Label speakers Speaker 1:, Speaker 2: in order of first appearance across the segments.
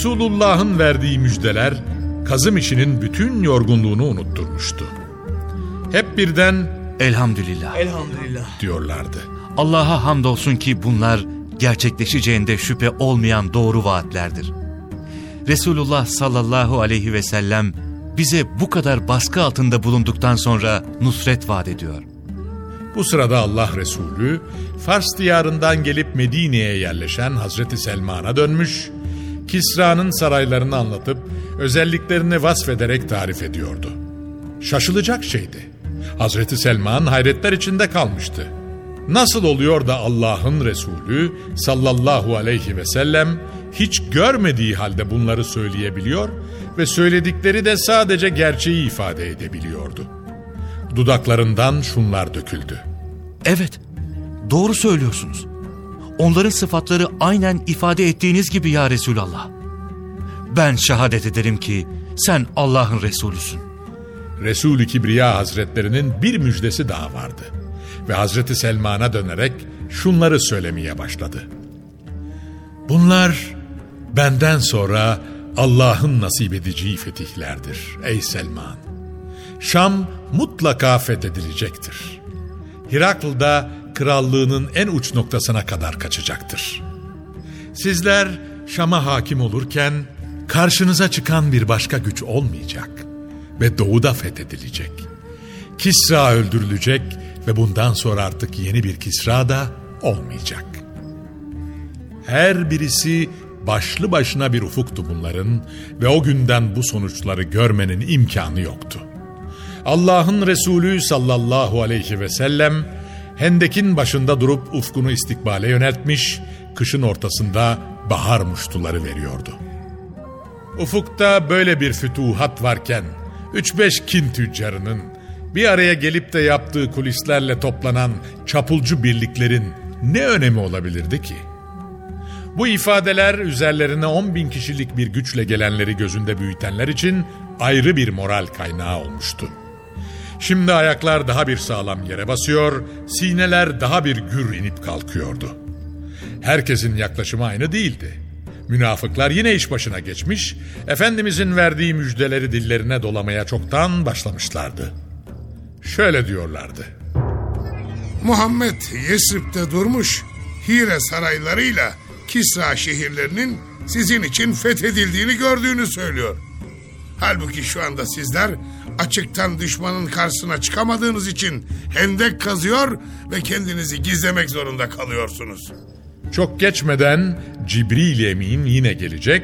Speaker 1: Resulullah'ın verdiği müjdeler kazım işinin bütün yorgunluğunu unutturmuştu. Hep birden
Speaker 2: Elhamdülillah.
Speaker 1: diyorlardı.
Speaker 2: Allah'a hamdolsun ki bunlar gerçekleşeceğinde şüphe olmayan doğru vaatlerdir. Resulullah sallallahu aleyhi ve sellem bize bu kadar baskı altında bulunduktan sonra nusret vaat ediyor.
Speaker 1: Bu sırada Allah Resulü Fars diyarından gelip Medine'ye yerleşen Hazreti Selman'a dönmüş, Kisra'nın saraylarını anlatıp özelliklerini vasfederek tarif ediyordu. Şaşılacak şeydi. Hazreti Selman hayretler içinde kalmıştı. Nasıl oluyor da Allah'ın Resulü sallallahu aleyhi ve sellem hiç görmediği halde bunları söyleyebiliyor ve söyledikleri de sadece gerçeği ifade edebiliyordu. Dudaklarından şunlar döküldü.
Speaker 2: Evet, doğru söylüyorsunuz. Onların sıfatları aynen ifade ettiğiniz gibi ya Resulallah. Ben şehadet ederim ki sen Allah'ın Resulüsün.
Speaker 1: Resul-i Kibriya Hazretlerinin bir müjdesi daha vardı. Ve Hazreti Selman'a dönerek şunları söylemeye başladı. Bunlar benden sonra Allah'ın nasip edeceği fetihlerdir ey Selman. Şam mutlaka fethedilecektir. Hirakl da krallığının en uç noktasına kadar kaçacaktır. Sizler Şam'a hakim olurken karşınıza çıkan bir başka güç olmayacak ve doğuda fethedilecek. Kisra öldürülecek ve bundan sonra artık yeni bir Kisra da olmayacak. Her birisi başlı başına bir ufuktu bunların ve o günden bu sonuçları görmenin imkanı yoktu. Allah'ın Resulü sallallahu aleyhi ve sellem Hendek'in başında durup ufkunu istikbale yöneltmiş, kışın ortasında bahar muştuları veriyordu. Ufukta böyle bir fütuhat varken, 3-5 kin tüccarının bir araya gelip de yaptığı kulislerle toplanan çapulcu birliklerin ne önemi olabilirdi ki? Bu ifadeler üzerlerine 10 bin kişilik bir güçle gelenleri gözünde büyütenler için ayrı bir moral kaynağı olmuştu. Şimdi ayaklar daha bir sağlam yere basıyor, sineler daha bir gür inip kalkıyordu. Herkesin yaklaşımı aynı değildi. Münafıklar yine iş başına geçmiş, Efendimizin verdiği müjdeleri dillerine dolamaya çoktan başlamışlardı. Şöyle diyorlardı.
Speaker 3: Muhammed Yesrib'de durmuş Hire saraylarıyla Kisra şehirlerinin sizin için fethedildiğini gördüğünü söylüyor. Halbuki şu anda sizler açıktan düşmanın karşısına çıkamadığınız için hendek kazıyor ve kendinizi gizlemek zorunda kalıyorsunuz.
Speaker 1: Çok geçmeden Cibril Emin yine gelecek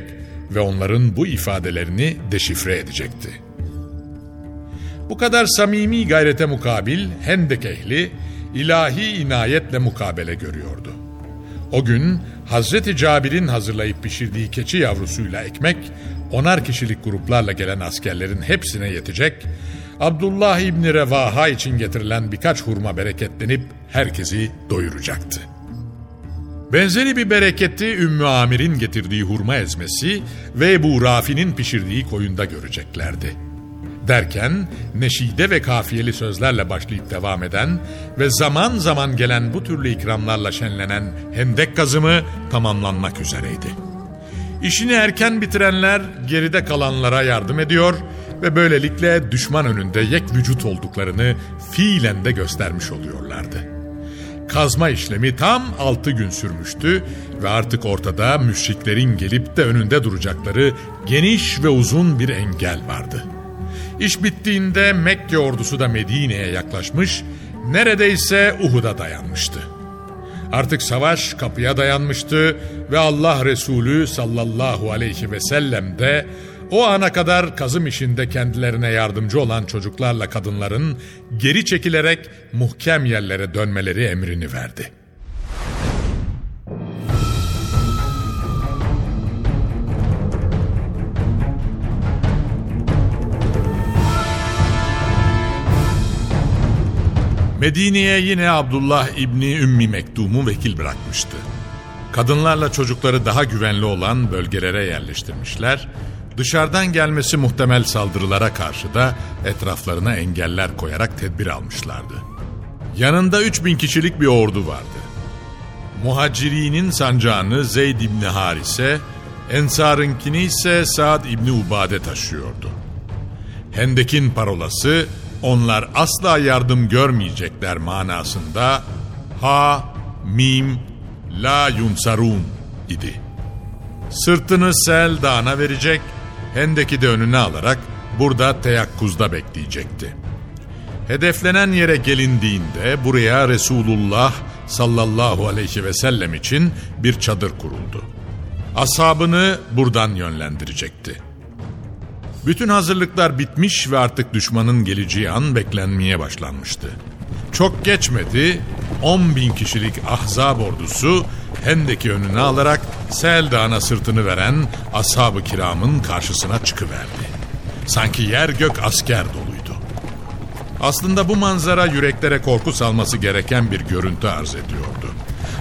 Speaker 1: ve onların bu ifadelerini deşifre edecekti. Bu kadar samimi gayrete mukabil Hendek ehli ilahi inayetle mukabele görüyordu. O gün Hazreti Cabir'in hazırlayıp pişirdiği keçi yavrusuyla ekmek onar kişilik gruplarla gelen askerlerin hepsine yetecek, Abdullah İbni Revaha için getirilen birkaç hurma bereketlenip herkesi doyuracaktı. Benzeri bir bereketi Ümmü Amir'in getirdiği hurma ezmesi ve Ebu Rafi'nin pişirdiği koyunda göreceklerdi. Derken neşide ve kafiyeli sözlerle başlayıp devam eden ve zaman zaman gelen bu türlü ikramlarla şenlenen hendek kazımı tamamlanmak üzereydi. İşini erken bitirenler geride kalanlara yardım ediyor ve böylelikle düşman önünde yek vücut olduklarını fiilen de göstermiş oluyorlardı. Kazma işlemi tam altı gün sürmüştü ve artık ortada müşriklerin gelip de önünde duracakları geniş ve uzun bir engel vardı. İş bittiğinde Mekke ordusu da Medine'ye yaklaşmış, neredeyse Uhud'a dayanmıştı. Artık savaş kapıya dayanmıştı ve Allah Resulü sallallahu aleyhi ve sellem de o ana kadar kazım işinde kendilerine yardımcı olan çocuklarla kadınların geri çekilerek muhkem yerlere dönmeleri emrini verdi. Medine'ye yine Abdullah İbni Ümmi Mektum'u vekil bırakmıştı. Kadınlarla çocukları daha güvenli olan bölgelere yerleştirmişler Dışarıdan gelmesi muhtemel saldırılara karşı da etraflarına engeller koyarak tedbir almışlardı. Yanında 3000 kişilik bir ordu vardı. Muhacirinin sancağını Zeyd İbni Harise, Ensar'ınkini ise Saad İbni Ubade taşıyordu. Hendek'in parolası onlar asla yardım görmeyecekler manasında ha, mim, la yunsarun idi. Sırtını sel dağına verecek Hendek'i de önüne alarak burada teyakkuzda bekleyecekti. Hedeflenen yere gelindiğinde buraya Resulullah sallallahu aleyhi ve sellem için bir çadır kuruldu. Ashabını buradan yönlendirecekti. Bütün hazırlıklar bitmiş ve artık düşmanın geleceği an beklenmeye başlanmıştı. Çok geçmedi 10 bin kişilik ahzab ordusu Hendek'i önüne alarak Sel Dağı'na sırtını veren ashab-ı kiramın karşısına çıkıverdi. Sanki yer gök asker doluydu. Aslında bu manzara yüreklere korku salması gereken bir görüntü arz ediyordu.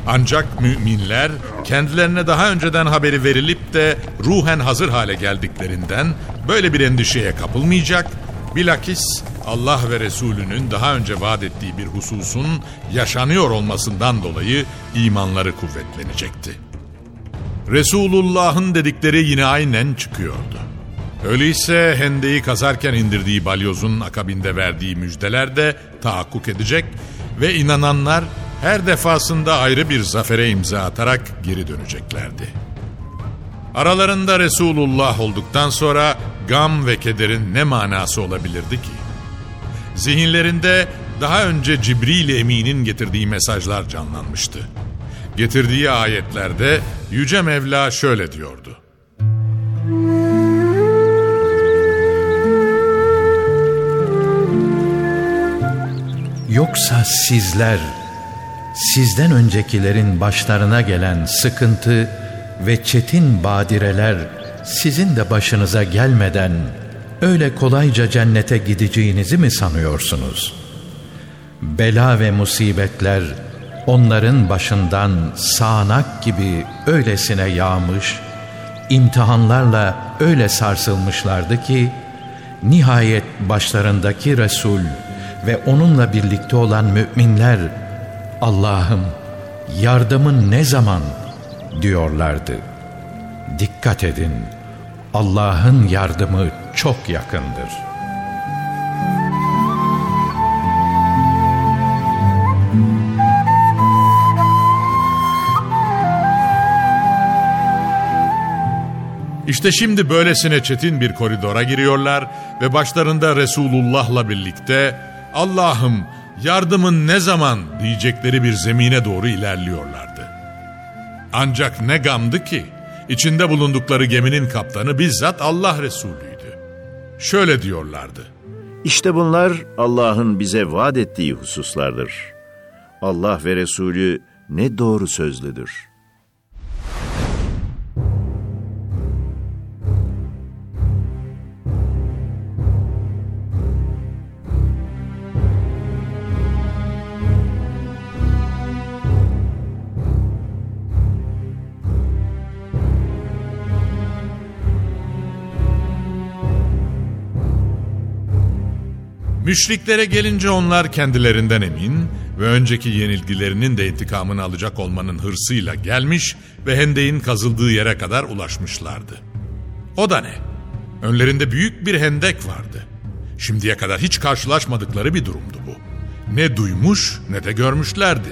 Speaker 1: Ancak müminler kendilerine daha önceden haberi verilip de ruhen hazır hale geldiklerinden böyle bir endişeye kapılmayacak, bilakis Allah ve Resulünün daha önce vaat ettiği bir hususun yaşanıyor olmasından dolayı imanları kuvvetlenecekti. Resulullah'ın dedikleri yine aynen çıkıyordu. Öyleyse hendeyi kazarken indirdiği balyozun akabinde verdiği müjdeler de tahakkuk edecek ve inananlar her defasında ayrı bir zafere imza atarak geri döneceklerdi. Aralarında Resulullah olduktan sonra gam ve kederin ne manası olabilirdi ki? Zihinlerinde daha önce Cibril Emin'in getirdiği mesajlar canlanmıştı. Getirdiği ayetlerde Yüce Mevla şöyle diyordu.
Speaker 4: Yoksa sizler, sizden öncekilerin başlarına gelen sıkıntı ve çetin badireler sizin de başınıza gelmeden öyle kolayca cennete gideceğinizi mi sanıyorsunuz? Bela ve musibetler onların başından sağanak gibi öylesine yağmış, imtihanlarla öyle sarsılmışlardı ki, nihayet başlarındaki Resul ve onunla birlikte olan müminler, Allah'ım yardımın ne zaman diyorlardı. Dikkat edin, Allah'ın yardımı çok yakındır.
Speaker 1: İşte şimdi böylesine çetin bir koridora giriyorlar ve başlarında Resulullah'la birlikte Allah'ım yardımın ne zaman diyecekleri bir zemine doğru ilerliyorlardı. Ancak ne gamdı ki İçinde bulundukları geminin kaptanı bizzat Allah Resulü'ydü. Şöyle diyorlardı.
Speaker 5: İşte bunlar Allah'ın bize vaat ettiği hususlardır. Allah ve Resulü ne doğru sözlüdür.''
Speaker 1: Müşriklere gelince onlar kendilerinden emin ve önceki yenilgilerinin de intikamını alacak olmanın hırsıyla gelmiş ve hendeğin kazıldığı yere kadar ulaşmışlardı. O da ne? Önlerinde büyük bir hendek vardı. Şimdiye kadar hiç karşılaşmadıkları bir durumdu bu. Ne duymuş ne de görmüşlerdi.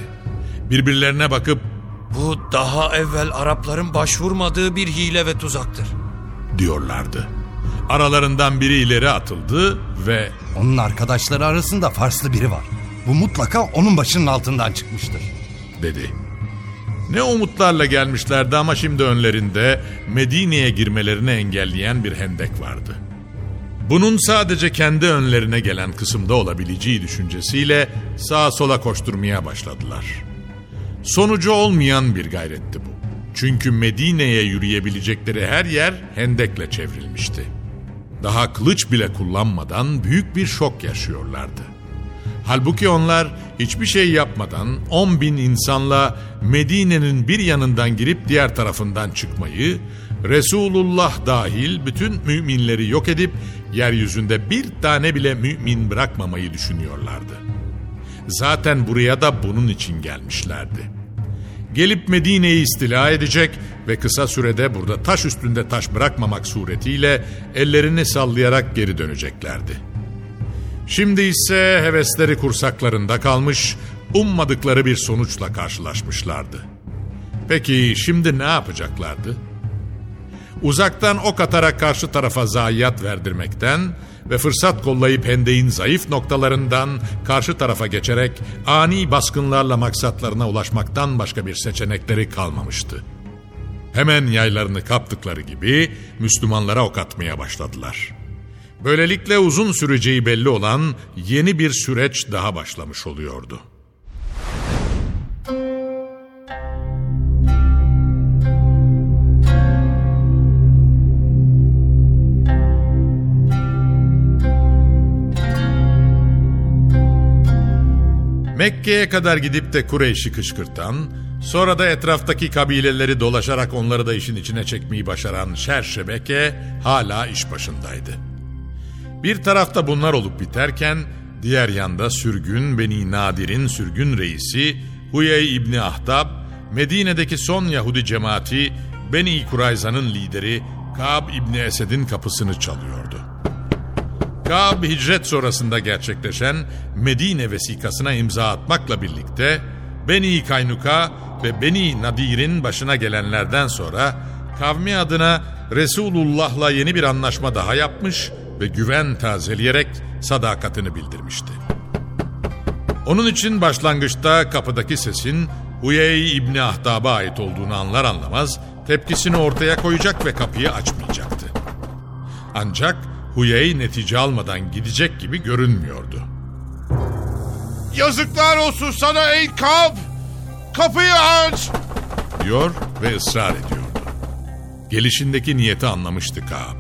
Speaker 1: Birbirlerine bakıp
Speaker 6: Bu daha evvel Arapların başvurmadığı bir hile ve tuzaktır.
Speaker 1: diyorlardı. Aralarından biri ileri atıldı ve
Speaker 7: Onun arkadaşları arasında Farslı biri var. Bu mutlaka onun başının altından çıkmıştır.
Speaker 1: dedi. Ne umutlarla gelmişlerdi ama şimdi önlerinde Medine'ye girmelerini engelleyen bir hendek vardı. Bunun sadece kendi önlerine gelen kısımda olabileceği düşüncesiyle sağa sola koşturmaya başladılar. Sonucu olmayan bir gayretti bu. Çünkü Medine'ye yürüyebilecekleri her yer hendekle çevrilmişti. Daha kılıç bile kullanmadan büyük bir şok yaşıyorlardı. Halbuki onlar hiçbir şey yapmadan 10 bin insanla Medine'nin bir yanından girip diğer tarafından çıkmayı, Resulullah dahil bütün müminleri yok edip yeryüzünde bir tane bile mümin bırakmamayı düşünüyorlardı. Zaten buraya da bunun için gelmişlerdi. Gelip Medine'yi istila edecek ve kısa sürede burada taş üstünde taş bırakmamak suretiyle ellerini sallayarak geri döneceklerdi. Şimdi ise hevesleri kursaklarında kalmış, ummadıkları bir sonuçla karşılaşmışlardı. Peki şimdi ne yapacaklardı? Uzaktan ok atarak karşı tarafa zayiat verdirmekten ve fırsat kollayıp hendeğin zayıf noktalarından karşı tarafa geçerek ani baskınlarla maksatlarına ulaşmaktan başka bir seçenekleri kalmamıştı. Hemen yaylarını kaptıkları gibi Müslümanlara ok atmaya başladılar. Böylelikle uzun süreceği belli olan yeni bir süreç daha başlamış oluyordu. Mekke'ye kadar gidip de Kureyş'i kışkırtan, sonra da etraftaki kabileleri dolaşarak onları da işin içine çekmeyi başaran Şerşebeke hala iş başındaydı. Bir tarafta bunlar olup biterken, diğer yanda sürgün Beni Nadir'in sürgün reisi Huyey İbni Ahtab, Medine'deki son Yahudi cemaati Beni Kurayza'nın lideri Kab İbni Esed'in kapısını çalıyordu. Kab hicret sonrasında gerçekleşen Medine vesikasına imza atmakla birlikte Beni Kaynuka ve Beni Nadir'in başına gelenlerden sonra kavmi adına Resulullah'la yeni bir anlaşma daha yapmış ve güven tazeleyerek sadakatini bildirmişti. Onun için başlangıçta kapıdaki sesin Huyey İbni Ahtab'a ait olduğunu anlar anlamaz tepkisini ortaya koyacak ve kapıyı açmayacaktı. Ancak Huyey netice almadan gidecek gibi görünmüyordu.
Speaker 8: Yazıklar olsun sana ey Kab! Kapıyı aç!
Speaker 1: diyor ve ısrar ediyordu. Gelişindeki niyeti anlamıştı Kaab.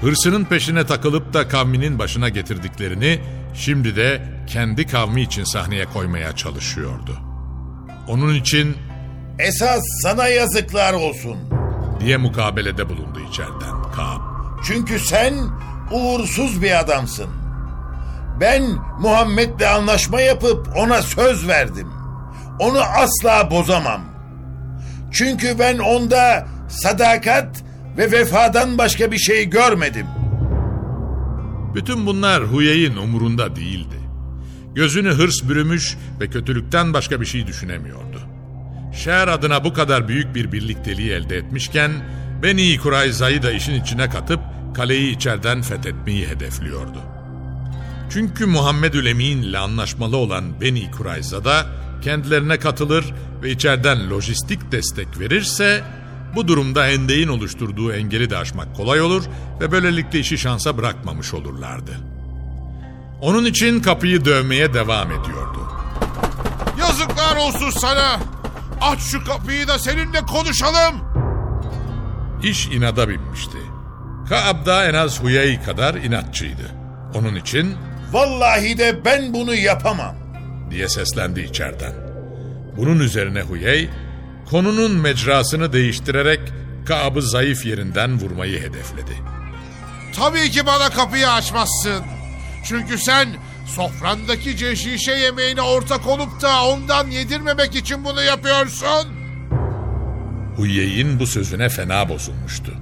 Speaker 1: Hırsının peşine takılıp da kavminin başına getirdiklerini şimdi de kendi kavmi için sahneye koymaya çalışıyordu. Onun için
Speaker 9: Esas sana yazıklar olsun.
Speaker 1: diye mukabelede bulundu içeriden Kaab.
Speaker 9: Çünkü sen uğursuz bir adamsın. Ben Muhammed'le anlaşma yapıp ona söz verdim. Onu asla bozamam. Çünkü ben onda sadakat ve vefadan başka bir şey görmedim.
Speaker 1: Bütün bunlar Huyey'in umurunda değildi. Gözünü hırs bürümüş ve kötülükten başka bir şey düşünemiyordu. Şer adına bu kadar büyük bir birlikteliği elde etmişken Beni Kurayza'yı da işin içine katıp kaleyi içeriden fethetmeyi hedefliyordu. Çünkü Muhammedül Emin ile anlaşmalı olan Beni Kurayza da kendilerine katılır ve içeriden lojistik destek verirse bu durumda hendeğin oluşturduğu engeli de aşmak kolay olur ve böylelikle işi şansa bırakmamış olurlardı. Onun için kapıyı dövmeye devam ediyordu.
Speaker 8: Yazıklar olsun sana! Aç şu kapıyı da seninle konuşalım!
Speaker 1: İş inada binmişti. Kaab da en az Huyey kadar inatçıydı. Onun için
Speaker 9: Vallahi de ben bunu yapamam.
Speaker 1: diye seslendi içeriden. Bunun üzerine Huyey, konunun mecrasını değiştirerek Kaab'ı zayıf yerinden vurmayı hedefledi.
Speaker 8: Tabii ki bana kapıyı açmazsın. Çünkü sen sofrandaki ceşişe yemeğine ortak olup da ondan yedirmemek için bunu yapıyorsun.
Speaker 1: Huyey'in bu sözüne fena bozulmuştu.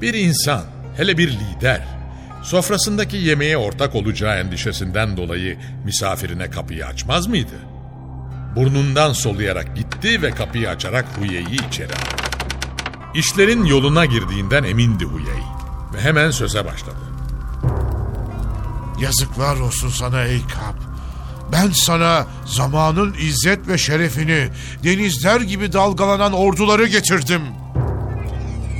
Speaker 1: Bir insan, hele bir lider, sofrasındaki yemeğe ortak olacağı endişesinden dolayı misafirine kapıyı açmaz mıydı? Burnundan soluyarak gitti ve kapıyı açarak Huyey'i içeri aldı. İşlerin yoluna girdiğinden emindi Huyey ve hemen söze başladı.
Speaker 8: Yazıklar olsun sana ey Kap. Ben sana zamanın izzet ve şerefini, denizler gibi dalgalanan orduları getirdim.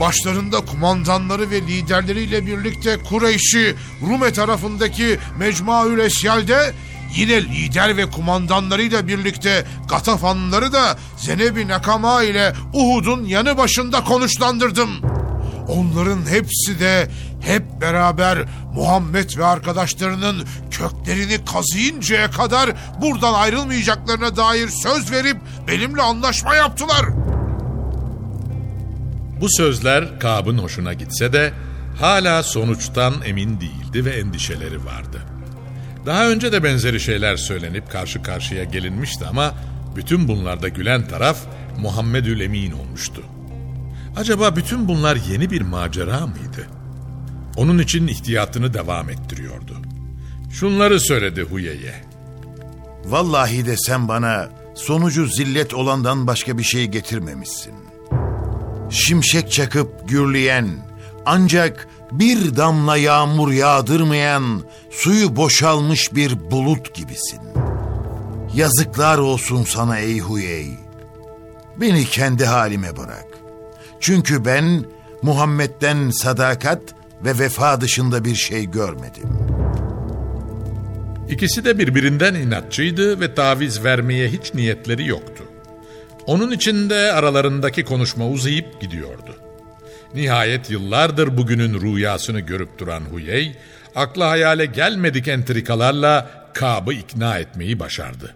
Speaker 8: Başlarında kumandanları ve liderleriyle birlikte Kureyş'i Rume tarafındaki Mecmuaül Esyal'de yine lider ve kumandanlarıyla birlikte Gatafanlıları da Zenebi Nakama ile Uhud'un yanı başında konuşlandırdım. Onların hepsi de hep beraber Muhammed ve arkadaşlarının köklerini kazıyıncaya kadar buradan ayrılmayacaklarına dair söz verip benimle anlaşma yaptılar.
Speaker 1: Bu sözler Kab'ın hoşuna gitse de hala sonuçtan emin değildi ve endişeleri vardı. Daha önce de benzeri şeyler söylenip karşı karşıya gelinmişti ama bütün bunlarda gülen taraf Muhammedül Emin olmuştu. Acaba bütün bunlar yeni bir macera mıydı? Onun için ihtiyatını devam ettiriyordu. Şunları söyledi Huye'ye.
Speaker 9: Vallahi de sen bana sonucu zillet olandan başka bir şey getirmemişsin. Şimşek çakıp gürleyen, ancak bir damla yağmur yağdırmayan, suyu boşalmış bir bulut gibisin. Yazıklar olsun sana ey Huyey. Beni kendi halime bırak. Çünkü ben Muhammed'den sadakat ve vefa dışında bir şey görmedim.
Speaker 1: İkisi de birbirinden inatçıydı ve taviz vermeye hiç niyetleri yoktu. Onun için de aralarındaki konuşma uzayıp gidiyordu. Nihayet yıllardır bugünün rüyasını görüp duran Huyey, akla hayale gelmedik entrikalarla Kab'ı ikna etmeyi başardı.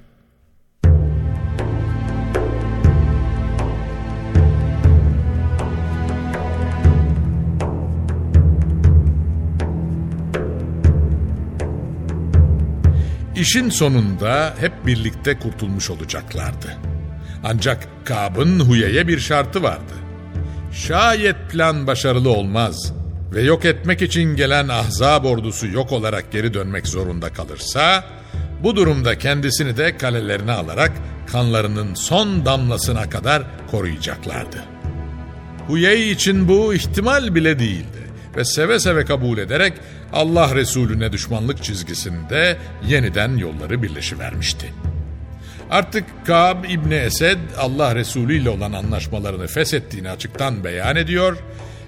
Speaker 1: İşin sonunda hep birlikte kurtulmuş olacaklardı. Ancak Kab'ın Huye'ye bir şartı vardı. Şayet plan başarılı olmaz ve yok etmek için gelen ahzab ordusu yok olarak geri dönmek zorunda kalırsa, bu durumda kendisini de kalelerine alarak kanlarının son damlasına kadar koruyacaklardı. Huyey için bu ihtimal bile değildi ve seve seve kabul ederek Allah Resulüne düşmanlık çizgisinde yeniden yolları birleşivermişti. Artık Kab İbni Esed Allah Resulü ile olan anlaşmalarını feshettiğini açıktan beyan ediyor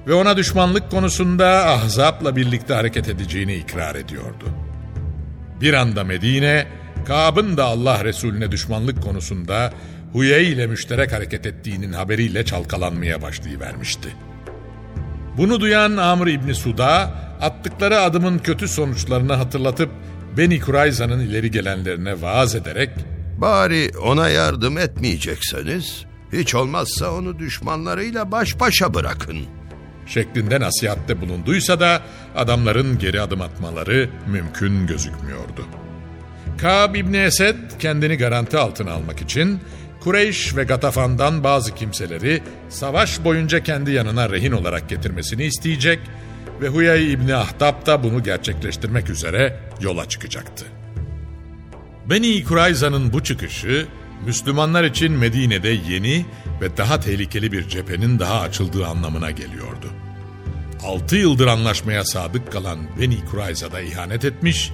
Speaker 1: ve ona düşmanlık konusunda Ahzab'la birlikte hareket edeceğini ikrar ediyordu. Bir anda Medine, Kab'ın da Allah Resulüne düşmanlık konusunda Huyey ile müşterek hareket ettiğinin haberiyle çalkalanmaya başlayıvermişti. Bunu duyan Amr İbni Suda attıkları adımın kötü sonuçlarını hatırlatıp Beni Kurayza'nın ileri gelenlerine vaaz ederek
Speaker 10: Bari ona yardım etmeyecekseniz hiç olmazsa onu düşmanlarıyla baş başa bırakın.
Speaker 1: Şeklinde nasihatte bulunduysa da adamların geri adım atmaları mümkün gözükmüyordu. Kab İbni Esed kendini garanti altına almak için Kureyş ve Gatafan'dan bazı kimseleri savaş boyunca kendi yanına rehin olarak getirmesini isteyecek ve Huyay İbni Ahtab da bunu gerçekleştirmek üzere yola çıkacaktı. Beni Kurayza'nın bu çıkışı Müslümanlar için Medine'de yeni ve daha tehlikeli bir cephenin daha açıldığı anlamına geliyordu. Altı yıldır anlaşmaya sadık kalan Beni Kurayza'da ihanet etmiş,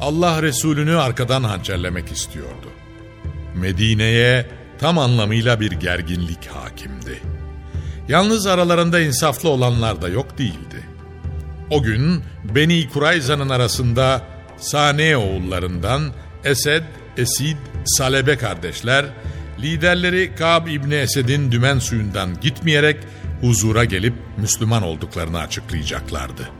Speaker 1: Allah Resulünü arkadan hançerlemek istiyordu. Medine'ye tam anlamıyla bir gerginlik hakimdi. Yalnız aralarında insaflı olanlar da yok değildi. O gün Beni Kurayza'nın arasında Sane oğullarından Esed, Esid, Salebe kardeşler, liderleri Kab İbni Esed'in dümen suyundan gitmeyerek huzura gelip Müslüman olduklarını açıklayacaklardı.